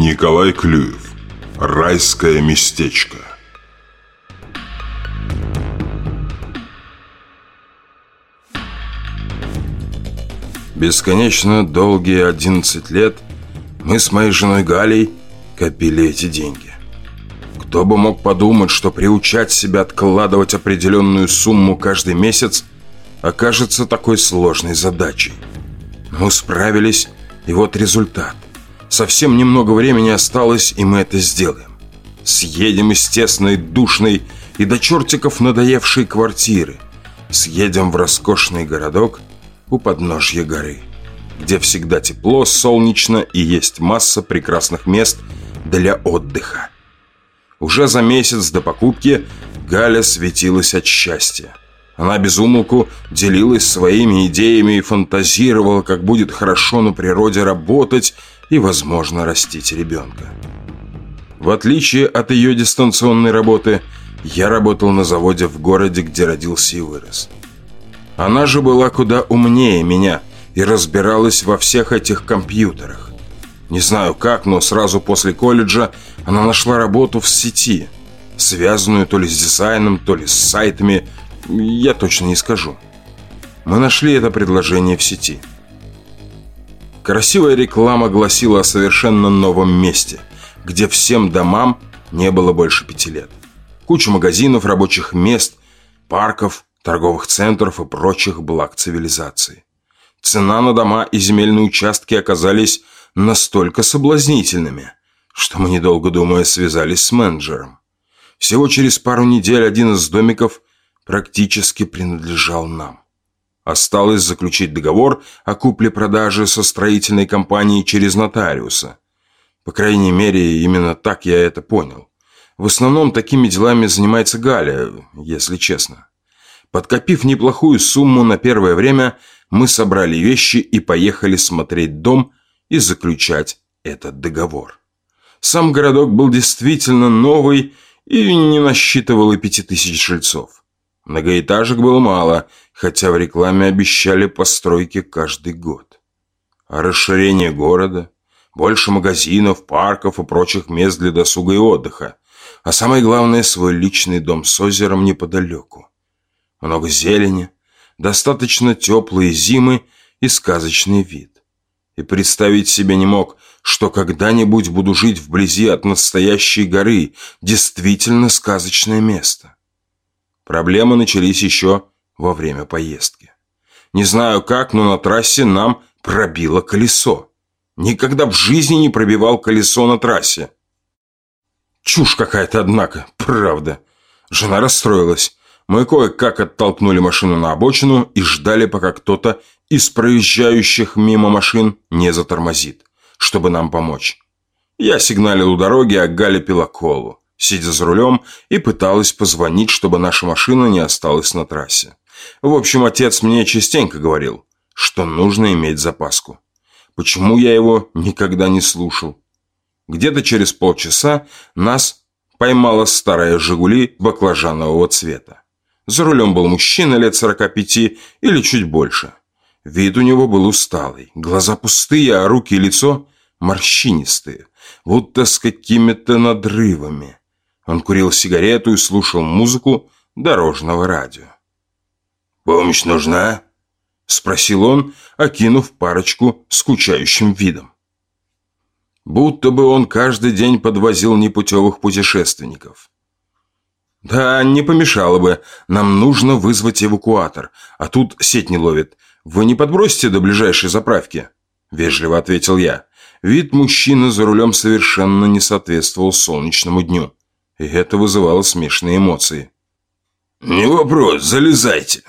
Николай Клюев. Райское местечко. Бесконечно долгие 11 лет мы с моей женой Галей копили эти деньги. Кто бы мог подумать, что приучать себя откладывать определенную сумму каждый месяц окажется такой сложной задачей. Мы справились, и вот результат. Совсем немного времени осталось, и мы это сделаем. Съедем из тесной, душной и до чертиков надоевшей квартиры. Съедем в роскошный городок у подножья горы, где всегда тепло, солнечно и есть масса прекрасных мест для отдыха. Уже за месяц до покупки Галя светилась от счастья. Она без делилась своими идеями и фантазировала, как будет хорошо на природе работать и, возможно, растить ребенка. В отличие от ее дистанционной работы, я работал на заводе в городе, где родился и вырос. Она же была куда умнее меня и разбиралась во всех этих компьютерах. Не знаю как, но сразу после колледжа она нашла работу в сети, связанную то ли с дизайном, то ли с сайтами, я точно не скажу. Мы нашли это предложение в сети. Красивая реклама гласила о совершенно новом месте, где всем домам не было больше пяти лет. Куча магазинов, рабочих мест, парков, торговых центров и прочих благ цивилизации. Цена на дома и земельные участки оказались настолько соблазнительными, что мы, недолго думая, связались с менеджером. Всего через пару недель один из домиков практически принадлежал нам. Осталось заключить договор о купле-продаже со строительной компанией через нотариуса. По крайней мере, именно так я это понял. В основном такими делами занимается Галя, если честно. Подкопив неплохую сумму на первое время, мы собрали вещи и поехали смотреть дом и заключать этот договор. Сам городок был действительно новый и не насчитывал и пяти тысяч жильцов. Многоэтажек было мало, хотя в рекламе обещали постройки каждый год. А расширение города, больше магазинов, парков и прочих мест для досуга и отдыха, а самое главное, свой личный дом с озером неподалеку. Много зелени, достаточно теплые зимы и сказочный вид. И представить себе не мог, что когда-нибудь буду жить вблизи от настоящей горы, действительно сказочное место. Проблемы начались еще во время поездки. Не знаю как, но на трассе нам пробило колесо. Никогда в жизни не пробивал колесо на трассе. Чушь какая-то, однако, правда. Жена расстроилась. Мы кое-как оттолкнули машину на обочину и ждали, пока кто-то из проезжающих мимо машин не затормозит, чтобы нам помочь. Я сигналил у дороги, а Галя пила колу сидя за рулем, и пыталась позвонить, чтобы наша машина не осталась на трассе. В общем, отец мне частенько говорил, что нужно иметь запаску. Почему я его никогда не слушал? Где-то через полчаса нас поймала старая «Жигули» баклажанового цвета. За рулем был мужчина лет 45 или чуть больше. Вид у него был усталый, глаза пустые, а руки и лицо морщинистые, будто с какими-то надрывами. Он курил сигарету и слушал музыку дорожного радио. «Помощь нужна?» – спросил он, окинув парочку скучающим видом. Будто бы он каждый день подвозил непутевых путешественников. «Да, не помешало бы. Нам нужно вызвать эвакуатор, а тут сеть не ловит. Вы не подбросите до ближайшей заправки?» – вежливо ответил я. Вид мужчины за рулем совершенно не соответствовал солнечному дню и это вызывало смешанные эмоции. «Не вопрос, залезайте!»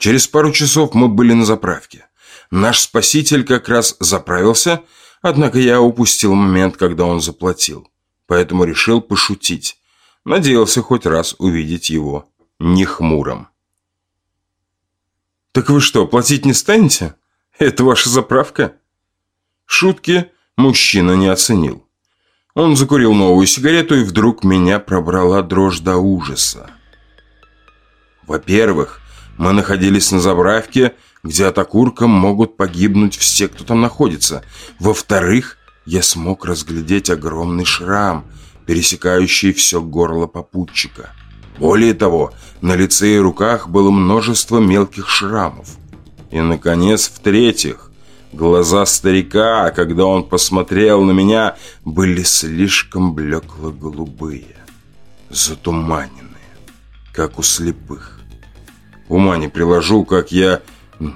Через пару часов мы были на заправке. Наш спаситель как раз заправился, однако я упустил момент, когда он заплатил, поэтому решил пошутить. Надеялся хоть раз увидеть его не хмурым. «Так вы что, платить не станете? Это ваша заправка?» Шутки мужчина не оценил. Он закурил новую сигарету, и вдруг меня пробрала дрожь до ужаса. Во-первых, мы находились на заправке, где от окурка могут погибнуть все, кто там находится. Во-вторых, я смог разглядеть огромный шрам, пересекающий все горло попутчика. Более того, на лице и руках было множество мелких шрамов. И, наконец, в-третьих, глаза старика, когда он посмотрел на меня, были слишком блекло-голубые, затуманенные, как у слепых. Ума не приложу, как я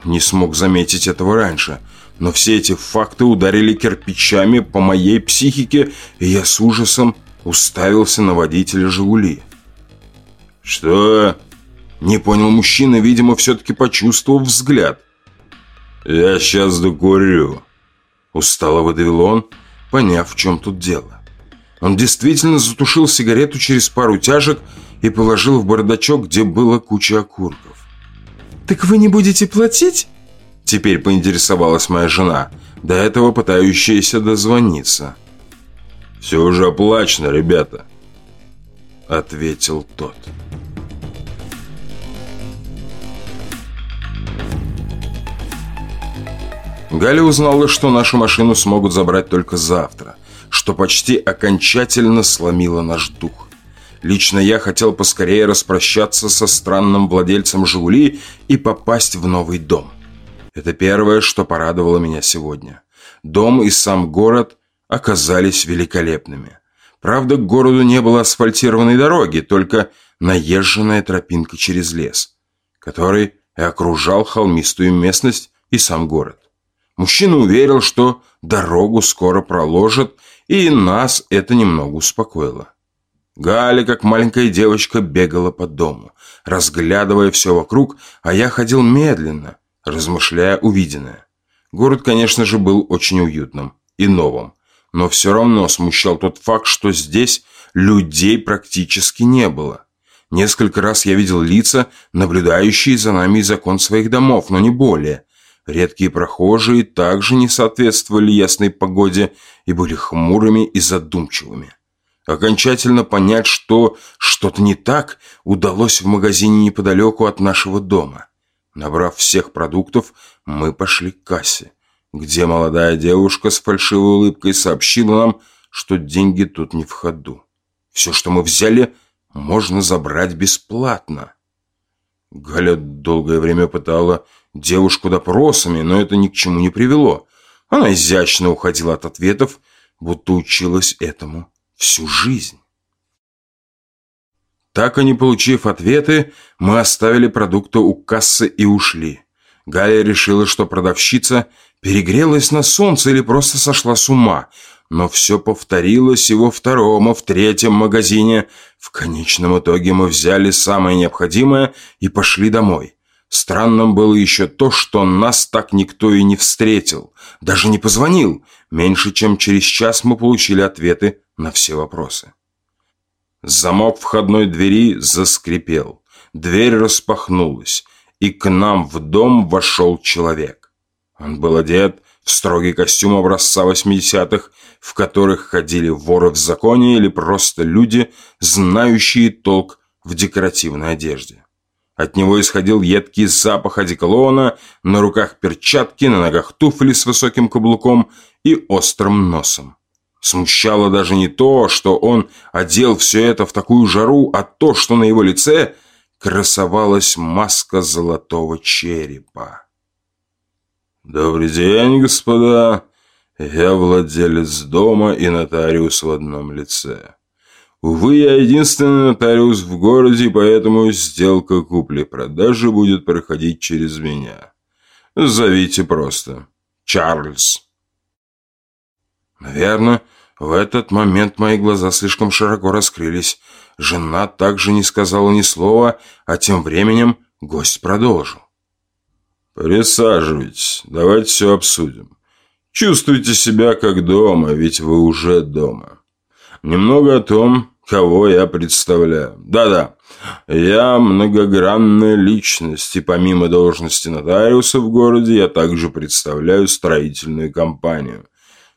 не смог заметить этого раньше – но все эти факты ударили кирпичами по моей психике, и я с ужасом уставился на водителя «Жигули». «Что?» Не понял мужчина, видимо, все-таки почувствовав взгляд. «Я сейчас докурю», — устало выдавил он, поняв, в чем тут дело. Он действительно затушил сигарету через пару тяжек и положил в бардачок, где была куча окурков. «Так вы не будете платить?» Теперь поинтересовалась моя жена, до этого пытающаяся дозвониться. «Все уже оплачено, ребята», — ответил тот. Галя узнала, что нашу машину смогут забрать только завтра, что почти окончательно сломило наш дух. Лично я хотел поскорее распрощаться со странным владельцем «Жигули» и попасть в новый дом. Это первое, что порадовало меня сегодня. Дом и сам город оказались великолепными. Правда, к городу не было асфальтированной дороги, только наезженная тропинка через лес, который и окружал холмистую местность и сам город. Мужчина уверил, что дорогу скоро проложат, и нас это немного успокоило. Галя, как маленькая девочка, бегала по дому, разглядывая все вокруг, а я ходил медленно, размышляя увиденное. Город, конечно же, был очень уютным и новым, но все равно смущал тот факт, что здесь людей практически не было. Несколько раз я видел лица, наблюдающие за нами из окон своих домов, но не более. Редкие прохожие также не соответствовали ясной погоде и были хмурыми и задумчивыми. Окончательно понять, что что-то не так, удалось в магазине неподалеку от нашего дома. Набрав всех продуктов, мы пошли к кассе, где молодая девушка с фальшивой улыбкой сообщила нам, что деньги тут не в ходу. Все, что мы взяли, можно забрать бесплатно. Галя долгое время пытала девушку допросами, но это ни к чему не привело. Она изящно уходила от ответов, будто училась этому всю жизнь. Так и не получив ответы, мы оставили продукты у кассы и ушли. Галя решила, что продавщица перегрелась на солнце или просто сошла с ума. Но все повторилось и во втором, и в третьем магазине. В конечном итоге мы взяли самое необходимое и пошли домой. Странным было еще то, что нас так никто и не встретил. Даже не позвонил. Меньше чем через час мы получили ответы на все вопросы. Замок входной двери заскрипел. Дверь распахнулась, и к нам в дом вошел человек. Он был одет в строгий костюм образца 80-х, в которых ходили воры в законе или просто люди, знающие толк в декоративной одежде. От него исходил едкий запах одеколона, на руках перчатки, на ногах туфли с высоким каблуком и острым носом. Смущало даже не то, что он одел все это в такую жару, а то, что на его лице красовалась маска золотого черепа. «Добрый день, господа. Я владелец дома и нотариус в одном лице. Увы, я единственный нотариус в городе, поэтому сделка купли-продажи будет проходить через меня. Зовите просто. Чарльз». Наверное, в этот момент мои глаза слишком широко раскрылись. Жена также не сказала ни слова, а тем временем гость продолжил. «Присаживайтесь, давайте все обсудим. Чувствуйте себя как дома, ведь вы уже дома. Немного о том, кого я представляю. Да-да, я многогранная личность, и помимо должности нотариуса в городе, я также представляю строительную компанию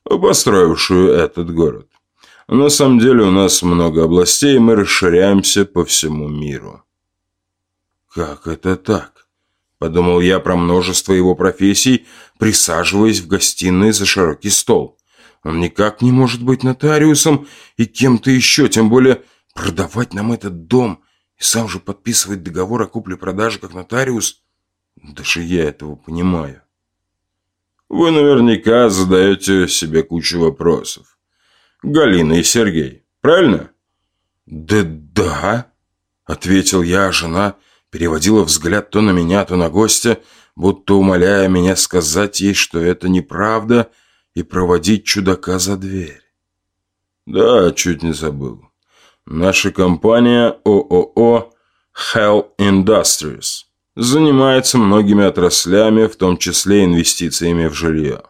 построившую этот город. На самом деле у нас много областей, и мы расширяемся по всему миру. Как это так? Подумал я про множество его профессий, присаживаясь в гостиной за широкий стол. Он никак не может быть нотариусом и кем-то еще, тем более продавать нам этот дом и сам же подписывать договор о купле-продаже как нотариус. Даже я этого понимаю. Вы наверняка задаете себе кучу вопросов. Галина и Сергей, правильно? Да да, ответил я, а жена переводила взгляд то на меня, то на гостя, будто умоляя меня сказать ей, что это неправда, и проводить чудака за дверь. Да, чуть не забыл. Наша компания ООО Hell Industries занимается многими отраслями, в том числе инвестициями в жилье.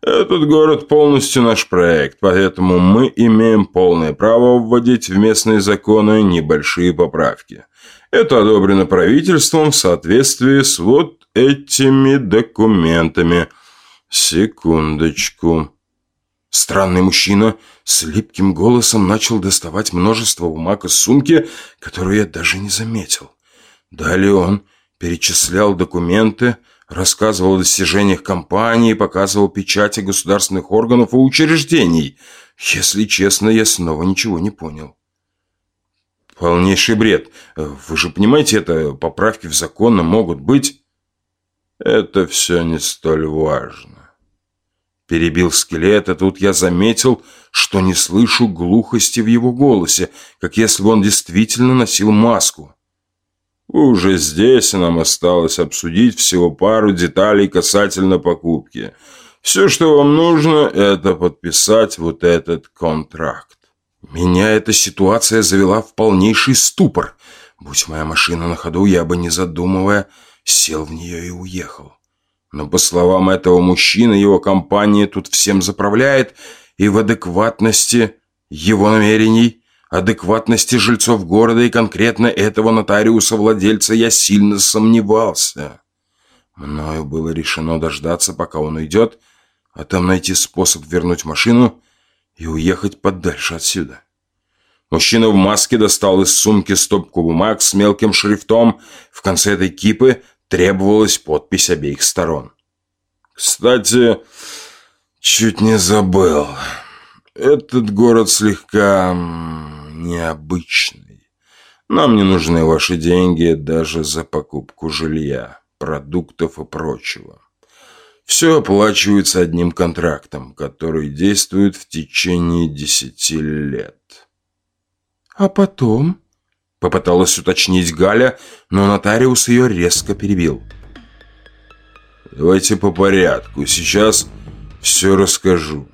Этот город полностью наш проект, поэтому мы имеем полное право вводить в местные законы небольшие поправки. Это одобрено правительством в соответствии с вот этими документами. Секундочку. Странный мужчина с липким голосом начал доставать множество бумаг из сумки, которую я даже не заметил. Далее он перечислял документы, рассказывал о достижениях компании, показывал печати государственных органов и учреждений. Если честно, я снова ничего не понял. Полнейший бред. Вы же понимаете, это поправки в законы могут быть... Это все не столь важно. Перебил скелет, и тут я заметил, что не слышу глухости в его голосе, как если бы он действительно носил маску. Уже здесь, нам осталось обсудить всего пару деталей касательно покупки. Все, что вам нужно, это подписать вот этот контракт. Меня эта ситуация завела в полнейший ступор. Будь моя машина на ходу, я бы, не задумывая, сел в нее и уехал. Но, по словам этого мужчины, его компания тут всем заправляет, и в адекватности его намерений адекватности жильцов города и конкретно этого нотариуса-владельца я сильно сомневался. Мною было решено дождаться, пока он уйдет, а там найти способ вернуть машину и уехать подальше отсюда. Мужчина в маске достал из сумки стопку бумаг с мелким шрифтом. В конце этой кипы требовалась подпись обеих сторон. «Кстати, чуть не забыл. Этот город слегка необычный. Нам не нужны ваши деньги даже за покупку жилья, продуктов и прочего. Все оплачивается одним контрактом, который действует в течение десяти лет. А потом? Попыталась уточнить Галя, но нотариус ее резко перебил. Давайте по порядку. Сейчас все расскажу.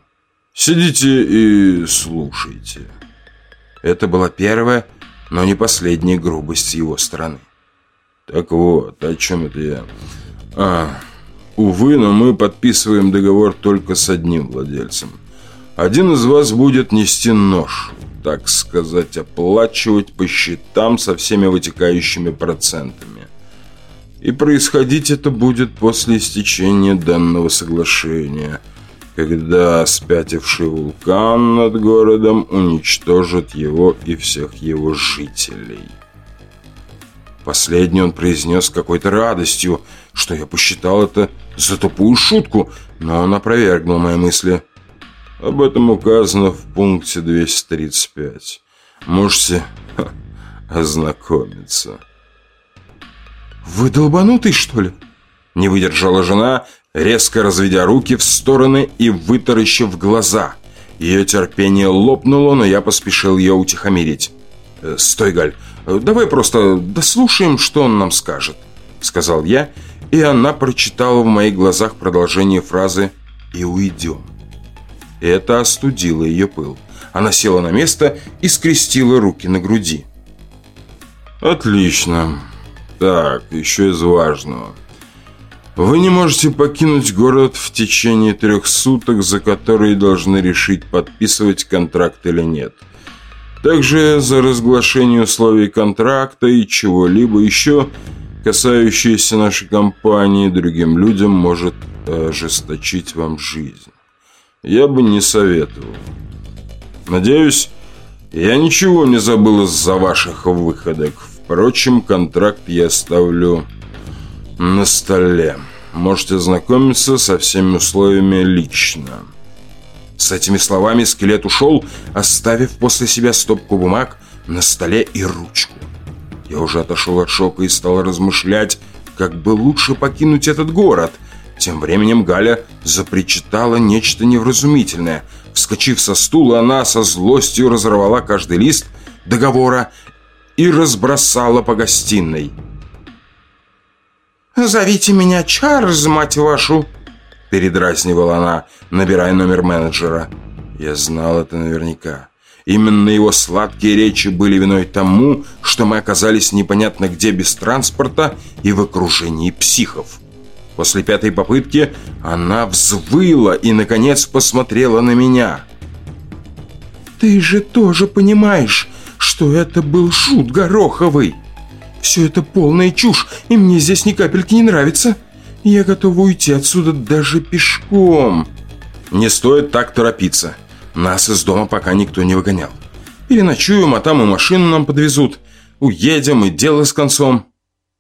Сидите и слушайте. Это была первая, но не последняя грубость его стороны. Так вот, о чем это я? А, увы, но мы подписываем договор только с одним владельцем. Один из вас будет нести нож, так сказать, оплачивать по счетам со всеми вытекающими процентами. И происходить это будет после истечения данного соглашения – когда спятивший вулкан над городом уничтожит его и всех его жителей. Последний он произнес какой-то радостью, что я посчитал это за тупую шутку, но он опровергнул мои мысли. Об этом указано в пункте 235. Можете ха, ознакомиться. «Вы долбанутый, что ли?» Не выдержала жена резко разведя руки в стороны и вытаращив глаза. Ее терпение лопнуло, но я поспешил ее утихомирить. «Э, «Стой, Галь, давай просто дослушаем, что он нам скажет», — сказал я, и она прочитала в моих глазах продолжение фразы «и уйдем». Это остудило ее пыл. Она села на место и скрестила руки на груди. «Отлично. Так, еще из важного». Вы не можете покинуть город в течение трех суток, за которые должны решить, подписывать контракт или нет. Также за разглашение условий контракта и чего-либо еще, касающееся нашей компании, другим людям может ожесточить вам жизнь. Я бы не советовал. Надеюсь, я ничего не забыл из-за ваших выходок. Впрочем, контракт я оставлю на столе. Можете ознакомиться со всеми условиями лично. С этими словами скелет ушел, оставив после себя стопку бумаг на столе и ручку. Я уже отошел от шока и стал размышлять, как бы лучше покинуть этот город. Тем временем Галя запричитала нечто невразумительное. Вскочив со стула, она со злостью разорвала каждый лист договора и разбросала по гостиной. «Зовите меня Чарльз, мать вашу!» Передразнивала она, набирая номер менеджера. Я знал это наверняка. Именно его сладкие речи были виной тому, что мы оказались непонятно где без транспорта и в окружении психов. После пятой попытки она взвыла и, наконец, посмотрела на меня. «Ты же тоже понимаешь, что это был шут Гороховый. Все это полная чушь, и мне здесь ни капельки не нравится. Я готова уйти отсюда даже пешком». «Не стоит так торопиться. Нас из дома пока никто не выгонял. Переночуем, а там и машину нам подвезут. Уедем, и дело с концом».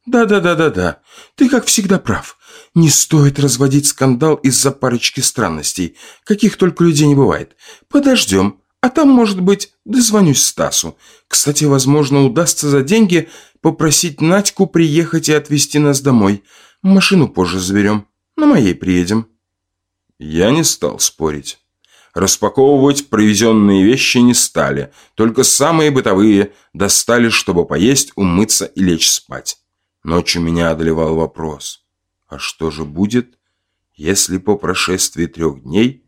«Да-да-да-да-да. Ты, как всегда, прав. Не стоит разводить скандал из-за парочки странностей, каких только людей не бывает. Подождем, а там, может быть, дозвонюсь Стасу. Кстати, возможно, удастся за деньги попросить Надьку приехать и отвезти нас домой. Машину позже заберем. На моей приедем». Я не стал спорить. Распаковывать привезенные вещи не стали, только самые бытовые достали, чтобы поесть, умыться и лечь спать. Ночью меня одолевал вопрос. А что же будет, если по прошествии трех дней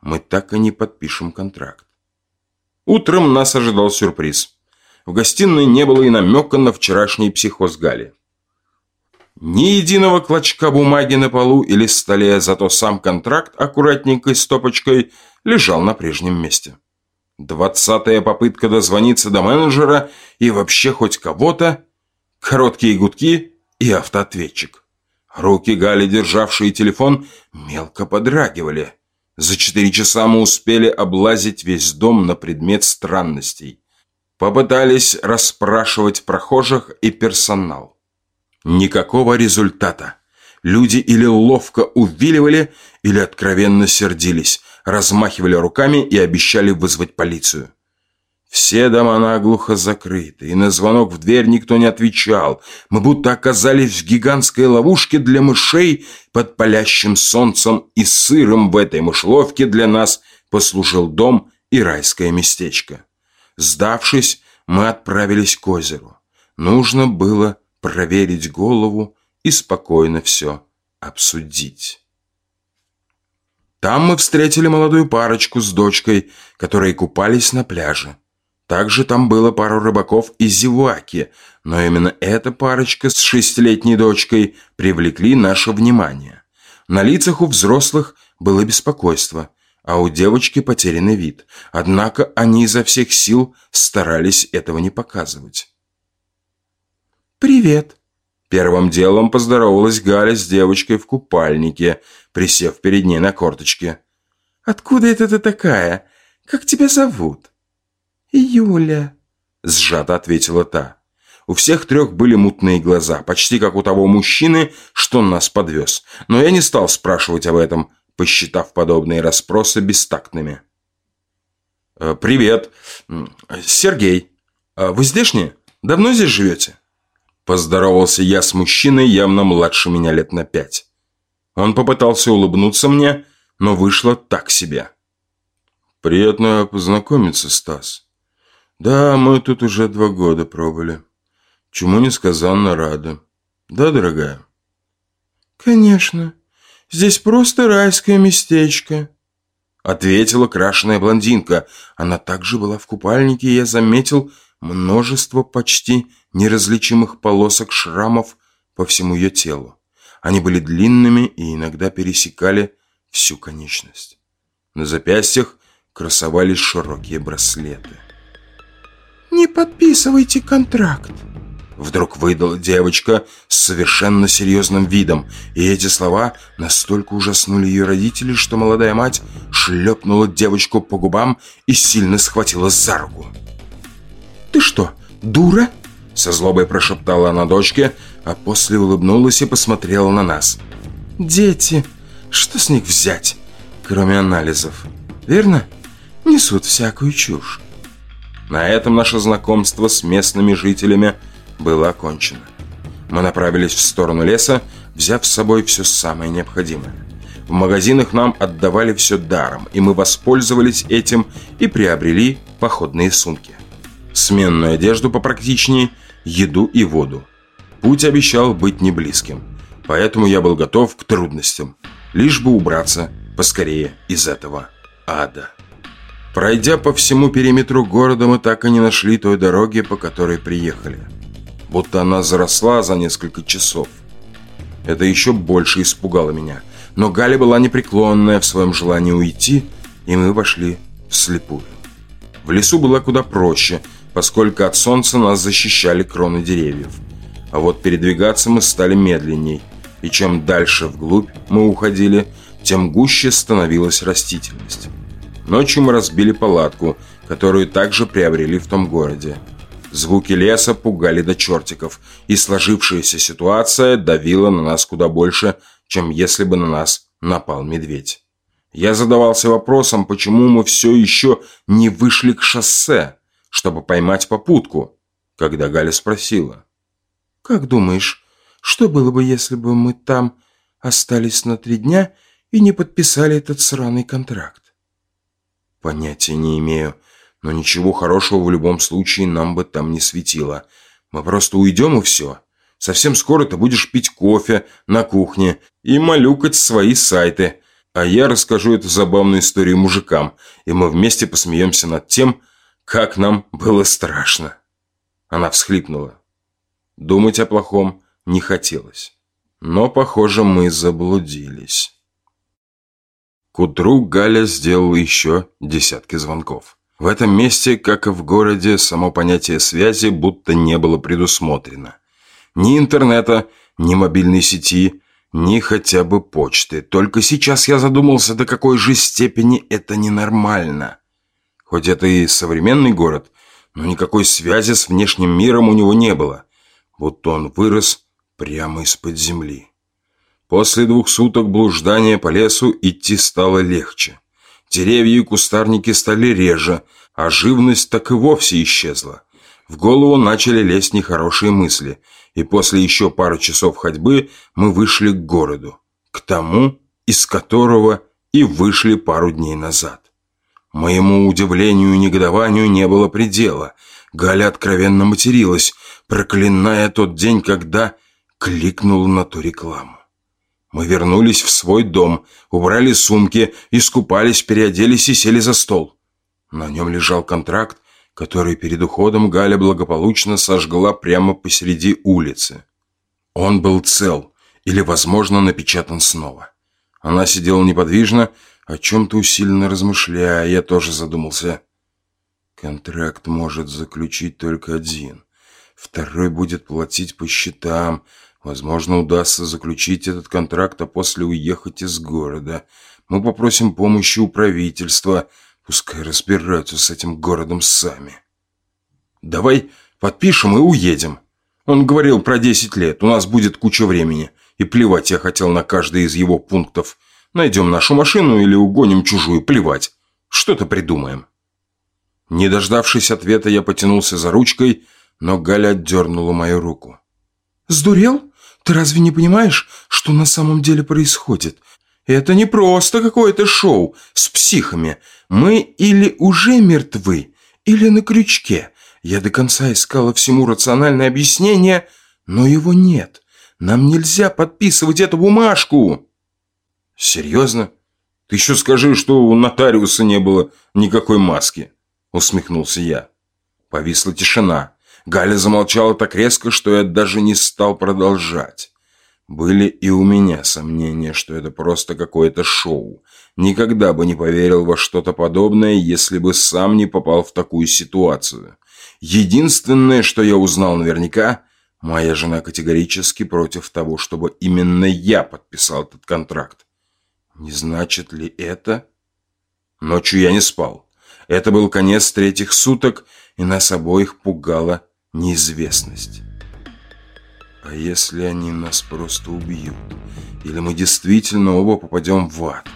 мы так и не подпишем контракт? Утром нас ожидал сюрприз. В гостиной не было и намека на вчерашний психоз Гали. Ни единого клочка бумаги на полу или столе, зато сам контракт аккуратненькой стопочкой лежал на прежнем месте. Двадцатая попытка дозвониться до менеджера и вообще хоть кого-то, короткие гудки и автоответчик. Руки Гали, державшие телефон, мелко подрагивали. За четыре часа мы успели облазить весь дом на предмет странностей. Попытались расспрашивать прохожих и персонал. Никакого результата. Люди или ловко увиливали, или откровенно сердились, размахивали руками и обещали вызвать полицию. Все дома наглухо закрыты, и на звонок в дверь никто не отвечал. Мы будто оказались в гигантской ловушке для мышей под палящим солнцем, и сыром в этой мышеловке для нас послужил дом и райское местечко. Сдавшись, мы отправились к озеру. Нужно было проверить голову и спокойно все обсудить. Там мы встретили молодую парочку с дочкой, которые купались на пляже. Также там было пару рыбаков из Зеваки, но именно эта парочка с шестилетней дочкой привлекли наше внимание. На лицах у взрослых было беспокойство, а у девочки потерянный вид. Однако они изо всех сил старались этого не показывать. «Привет!» Первым делом поздоровалась Галя с девочкой в купальнике, присев перед ней на корточке. «Откуда это ты такая? Как тебя зовут?» «Юля», – сжато ответила та. У всех трех были мутные глаза, почти как у того мужчины, что нас подвез. Но я не стал спрашивать об этом, посчитав подобные расспросы бестактными. «Э, «Привет. Сергей. А вы здешние? Давно здесь живете?» Поздоровался я с мужчиной, явно младше меня лет на пять. Он попытался улыбнуться мне, но вышло так себе. «Приятно познакомиться, Стас. Да, мы тут уже два года пробыли. Чему несказанно рада. Да, дорогая?» «Конечно. Здесь просто райское местечко», — ответила крашеная блондинка. Она также была в купальнике, и я заметил множество почти неразличимых полосок шрамов по всему ее телу. Они были длинными и иногда пересекали всю конечность. На запястьях красовались широкие браслеты. «Не подписывайте контракт!» Вдруг выдала девочка с совершенно серьезным видом, и эти слова настолько ужаснули ее родителей, что молодая мать шлепнула девочку по губам и сильно схватила за руку. «Ты что, дура?» Со злобой прошептала она дочке, а после улыбнулась и посмотрела на нас. «Дети, что с них взять, кроме анализов? верно? Несут всякую чушь. На этом наше знакомство с местными жителями было окончено. Мы направились в сторону леса, взяв с собой все самое необходимое. В магазинах нам отдавали все даром, и мы воспользовались этим и приобрели походные сумки. Сменную одежду попрактичнее, еду и воду. Путь обещал быть не близким, поэтому я был готов к трудностям, лишь бы убраться поскорее из этого ада. Пройдя по всему периметру города, мы так и не нашли той дороги, по которой приехали. Будто она заросла за несколько часов. Это еще больше испугало меня. Но Галя была непреклонная в своем желании уйти, и мы вошли вслепую. В лесу было куда проще, поскольку от солнца нас защищали кроны деревьев. А вот передвигаться мы стали медленней, и чем дальше вглубь мы уходили, тем гуще становилась растительность. Ночью мы разбили палатку, которую также приобрели в том городе. Звуки леса пугали до чертиков, и сложившаяся ситуация давила на нас куда больше, чем если бы на нас напал медведь. Я задавался вопросом, почему мы все еще не вышли к шоссе, чтобы поймать попутку, когда Галя спросила. «Как думаешь, что было бы, если бы мы там остались на три дня и не подписали этот сраный контракт?» «Понятия не имею, но ничего хорошего в любом случае нам бы там не светило. Мы просто уйдем и все». Совсем скоро ты будешь пить кофе на кухне и малюкать свои сайты. А я расскажу эту забавную историю мужикам, и мы вместе посмеемся над тем, как нам было страшно. Она всхлипнула. Думать о плохом не хотелось. Но, похоже, мы заблудились. К утру Галя сделала еще десятки звонков. В этом месте, как и в городе, само понятие связи будто не было предусмотрено. Ни интернета, ни мобильной сети, ни хотя бы почты. Только сейчас я задумался, до какой же степени это ненормально. Хоть это и современный город, но никакой связи с внешним миром у него не было. Будто он вырос прямо из-под земли. После двух суток блуждания по лесу идти стало легче. Деревья и кустарники стали реже, а живность так и вовсе исчезла. В голову начали лезть нехорошие мысли, и после еще пары часов ходьбы мы вышли к городу, к тому, из которого и вышли пару дней назад. Моему удивлению и негодованию не было предела. Галя откровенно материлась, проклиная тот день, когда кликнул на ту рекламу. Мы вернулись в свой дом, убрали сумки, искупались, переоделись и сели за стол. На нем лежал контракт, который перед уходом Галя благополучно сожгла прямо посреди улицы. Он был цел или, возможно, напечатан снова. Она сидела неподвижно, о чем-то усиленно размышляя, я тоже задумался. Контракт может заключить только один. Второй будет платить по счетам. Возможно, удастся заключить этот контракт, а после уехать из города. Мы попросим помощи у правительства – Пускай разбираются с этим городом сами. Давай подпишем и уедем. Он говорил про 10 лет, у нас будет куча времени. И плевать я хотел на каждый из его пунктов. Найдем нашу машину или угоним чужую, плевать. Что-то придумаем. Не дождавшись ответа, я потянулся за ручкой, но Галя отдернула мою руку. «Сдурел? Ты разве не понимаешь, что на самом деле происходит? Это не просто какое-то шоу с психами. Мы или уже мертвы, или на крючке. Я до конца искала всему рациональное объяснение, но его нет. Нам нельзя подписывать эту бумажку. Серьезно? Ты еще скажи, что у нотариуса не было никакой маски. Усмехнулся я. Повисла тишина. Галя замолчала так резко, что я даже не стал продолжать. Были и у меня сомнения, что это просто какое-то шоу. Никогда бы не поверил во что-то подобное, если бы сам не попал в такую ситуацию. Единственное, что я узнал наверняка, моя жена категорически против того, чтобы именно я подписал этот контракт. Не значит ли это? Ночью я не спал. Это был конец третьих суток, и нас обоих пугала неизвестность. А если они нас просто убьют? Или мы действительно оба попадем в ад?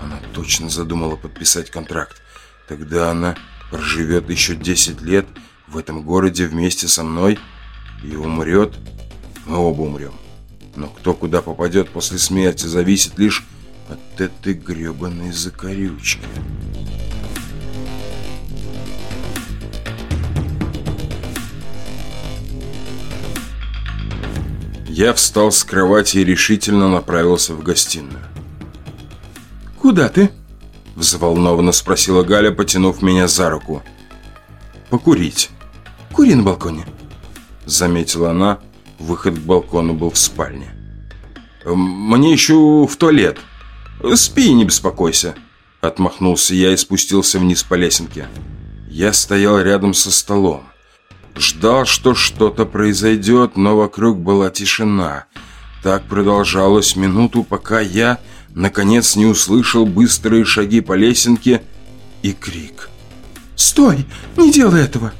Она точно задумала подписать контракт. Тогда она проживет еще 10 лет в этом городе вместе со мной и умрет. Мы оба умрем. Но кто куда попадет после смерти, зависит лишь от этой гребаной закорючки. Я встал с кровати и решительно направился в гостиную. «Куда ты?» Взволнованно спросила Галя, потянув меня за руку. «Покурить». «Кури на балконе», заметила она. Выход к балкону был в спальне. «Мне еще в туалет. Спи, не беспокойся». Отмахнулся я и спустился вниз по лесенке. Я стоял рядом со столом. Ждал, что что-то произойдет, но вокруг была тишина. Так продолжалось минуту, пока я, наконец, не услышал быстрые шаги по лесенке и крик. «Стой! Не делай этого!»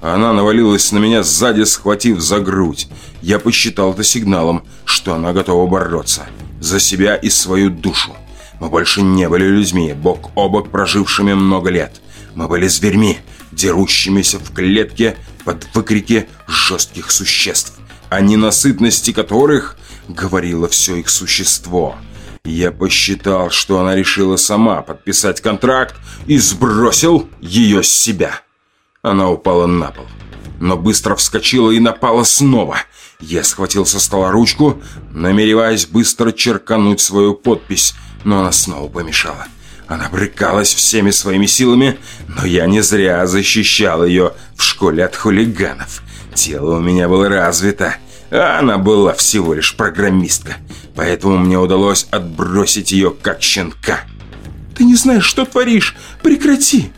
Она навалилась на меня сзади, схватив за грудь. Я посчитал это сигналом, что она готова бороться. За себя и свою душу. Мы больше не были людьми, бок о бок прожившими много лет. Мы были зверьми, дерущимися в клетке под выкрики жестких существ, о ненасытности которых говорило все их существо. Я посчитал, что она решила сама подписать контракт и сбросил ее с себя. Она упала на пол, но быстро вскочила и напала снова. Я схватил со стола ручку, намереваясь быстро черкануть свою подпись, но она снова помешала. Она брыкалась всеми своими силами, но я не зря защищал ее в школе от хулиганов. Тело у меня было развито, а она была всего лишь программистка, поэтому мне удалось отбросить ее как щенка. «Ты не знаешь, что творишь! Прекрати!»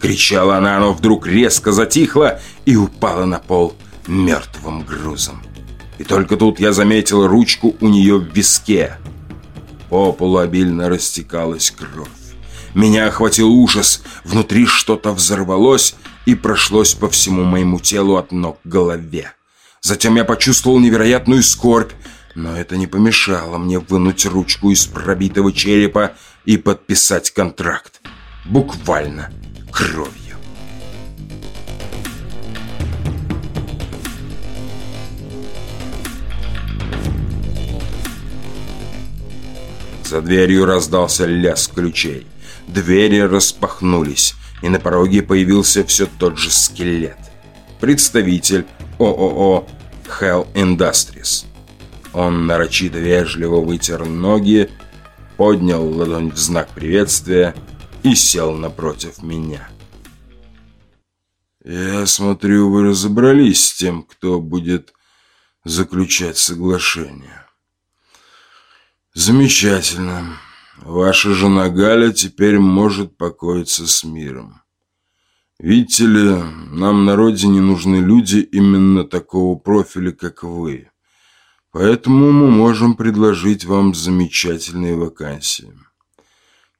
Кричала она, но вдруг резко затихла и упала на пол мертвым грузом. И только тут я заметил ручку у нее в виске. По полу обильно растекалась кровь. Меня охватил ужас, внутри что-то взорвалось и прошлось по всему моему телу от ног к голове. Затем я почувствовал невероятную скорбь, но это не помешало мне вынуть ручку из пробитого черепа и подписать контракт. Буквально кровью. За дверью раздался лязг ключей. Двери распахнулись, и на пороге появился все тот же скелет. Представитель ООО Hell Industries. Он нарочито вежливо вытер ноги, поднял ладонь в знак приветствия и сел напротив меня. «Я смотрю, вы разобрались с тем, кто будет заключать соглашение». «Замечательно. Ваша жена Галя теперь может покоиться с миром. Видите ли, нам на родине нужны люди именно такого профиля, как вы. Поэтому мы можем предложить вам замечательные вакансии.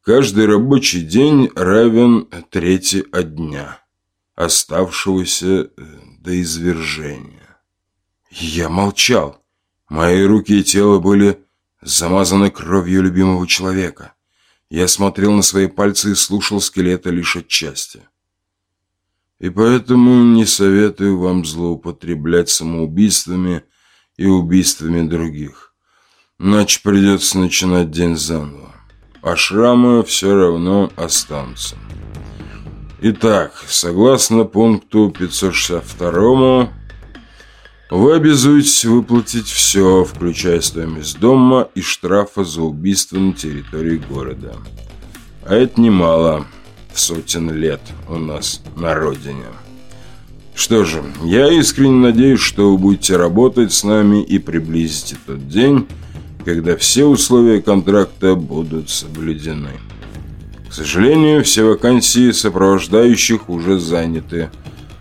Каждый рабочий день равен трети от дня, оставшегося э, до извержения. Я молчал. Мои руки и тело были замазаны кровью любимого человека. Я смотрел на свои пальцы и слушал скелета лишь отчасти. И поэтому не советую вам злоупотреблять самоубийствами и убийствами других. Иначе придется начинать день заново. А шрамы все равно останутся. Итак, согласно пункту 562 вы обязуетесь выплатить все, включая стоимость дома и штрафа за убийство на территории города. А это немало в сотен лет у нас на родине. Что же, я искренне надеюсь, что вы будете работать с нами и приблизите тот день, когда все условия контракта будут соблюдены. К сожалению, все вакансии сопровождающих уже заняты,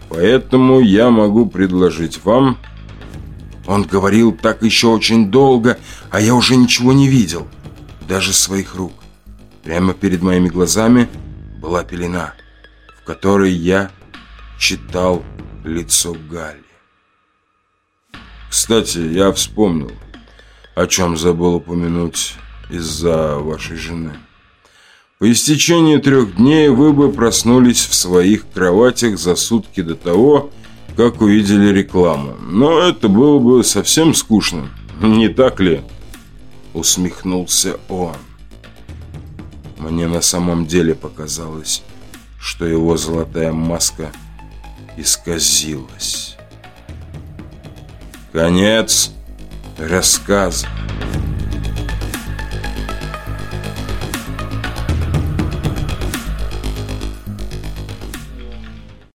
поэтому я могу предложить вам он говорил так еще очень долго, а я уже ничего не видел. Даже своих рук. Прямо перед моими глазами была пелена, в которой я читал лицо Галли. Кстати, я вспомнил, о чем забыл упомянуть из-за вашей жены. По истечении трех дней вы бы проснулись в своих кроватях за сутки до того, как увидели рекламу. Но это было бы совсем скучно, не так ли?» Усмехнулся он. Мне на самом деле показалось, что его золотая маска исказилась. Конец рассказа.